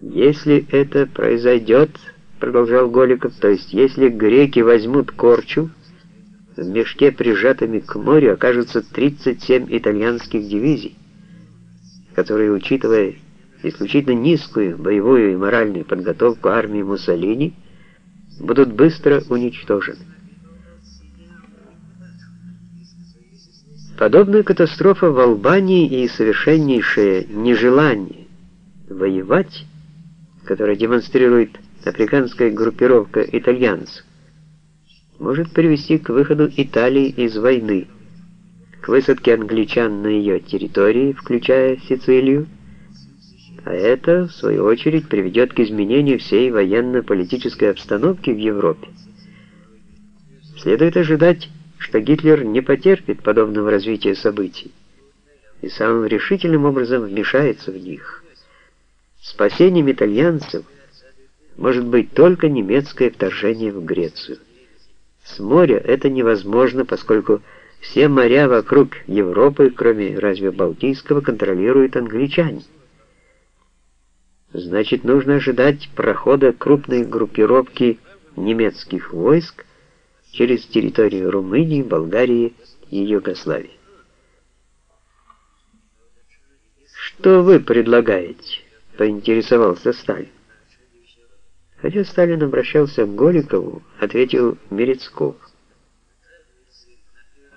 Если это произойдет, продолжал Голиков, то есть если греки возьмут Корчу, в мешке, прижатыми к морю, окажутся 37 итальянских дивизий, которые, учитывая исключительно низкую боевую и моральную подготовку армии Муссолини, будут быстро уничтожены. Подобная катастрофа в Албании и совершеннейшее нежелание воевать, которое демонстрирует африканская группировка итальянцев, может привести к выходу Италии из войны, к высадке англичан на ее территории, включая Сицилию, а это, в свою очередь, приведет к изменению всей военно-политической обстановки в Европе. Следует ожидать, что Гитлер не потерпит подобного развития событий и самым решительным образом вмешается в них. Спасением итальянцев может быть только немецкое вторжение в Грецию. С моря это невозможно, поскольку все моря вокруг Европы, кроме разве Балтийского, контролируют англичане. Значит, нужно ожидать прохода крупной группировки немецких войск через территорию Румынии, Болгарии и Югославии. «Что вы предлагаете?» — поинтересовался Сталин. Хотя Сталин обращался к Голикову, ответил Мерецков.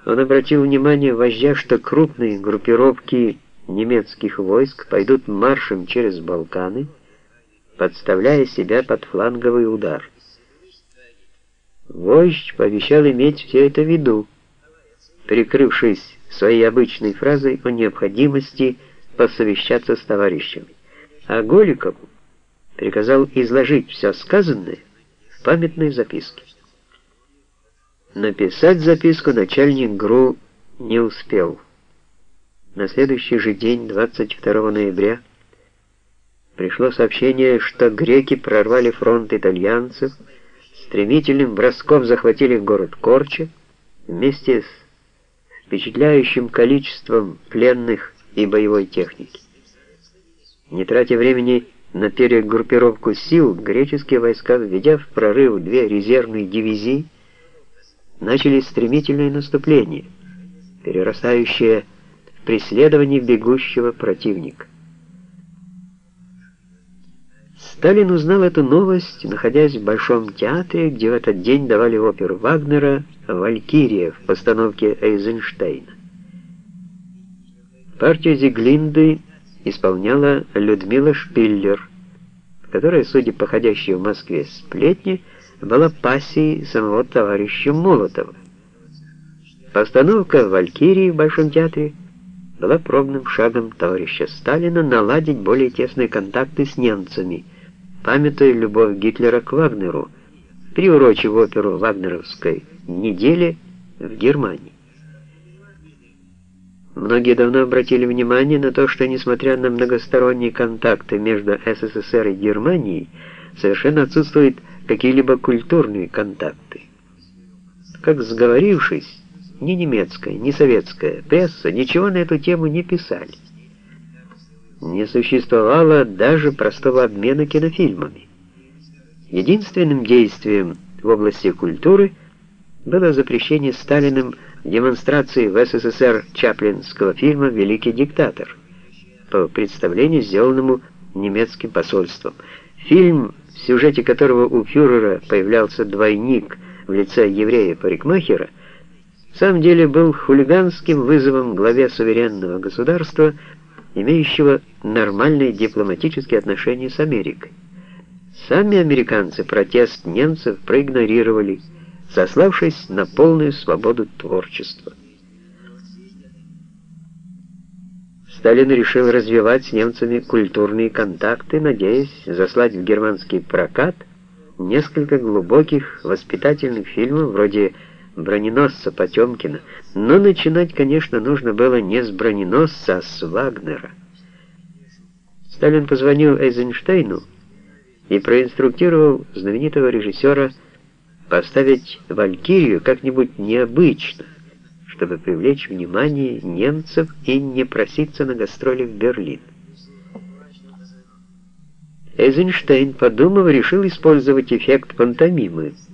Он обратил внимание вождя, что крупные группировки немецких войск пойдут маршем через Балканы, подставляя себя под фланговый удар. Вождь пообещал иметь все это в виду, прикрывшись своей обычной фразой о необходимости посовещаться с товарищами. А Голикову приказал изложить все сказанное в памятной записке. Написать записку начальник ГРУ не успел. На следующий же день, 22 ноября, пришло сообщение, что греки прорвали фронт итальянцев, стремительным броском захватили город Корча вместе с впечатляющим количеством пленных и боевой техники. Не тратя времени на перегруппировку сил, греческие войска, введя в прорыв две резервные дивизии, начали стремительное наступление, перерастающее преследовании бегущего противника. Сталин узнал эту новость, находясь в Большом театре, где в этот день давали оперу Вагнера «Валькирия» в постановке Эйзенштейна. Партию Зиглинды исполняла Людмила Шпиллер, которая, судя по ходящей в Москве сплетни, была пассией самого товарища Молотова. Постановка «Валькирии» в Большом театре была пробным шагом товарища Сталина наладить более тесные контакты с немцами, памятуя любовь Гитлера к Вагнеру, приурочив оперу вагнеровской недели в Германии. Многие давно обратили внимание на то, что, несмотря на многосторонние контакты между СССР и Германией, совершенно отсутствуют какие-либо культурные контакты. Как сговорившись, ни немецкая, ни советская пресса ничего на эту тему не писали. Не существовало даже простого обмена кинофильмами. Единственным действием в области культуры было запрещение Сталиным демонстрации в СССР чаплинского фильма «Великий диктатор» по представлению, сделанному немецким посольством. Фильм, в сюжете которого у фюрера появлялся двойник в лице еврея-парикмахера, в самом деле был хулиганским вызовом главе суверенного государства, имеющего нормальные дипломатические отношения с Америкой. Сами американцы протест немцев проигнорировали, сославшись на полную свободу творчества. Сталин решил развивать с немцами культурные контакты, надеясь заслать в германский прокат несколько глубоких воспитательных фильмов вроде броненосца Потемкина, но начинать, конечно, нужно было не с броненосца, а с Вагнера. Сталин позвонил Эйзенштейну и проинструктировал знаменитого режиссера поставить «Валькирию» как-нибудь необычно, чтобы привлечь внимание немцев и не проситься на гастроли в Берлин. Эйзенштейн, подумав, решил использовать эффект пантомимы –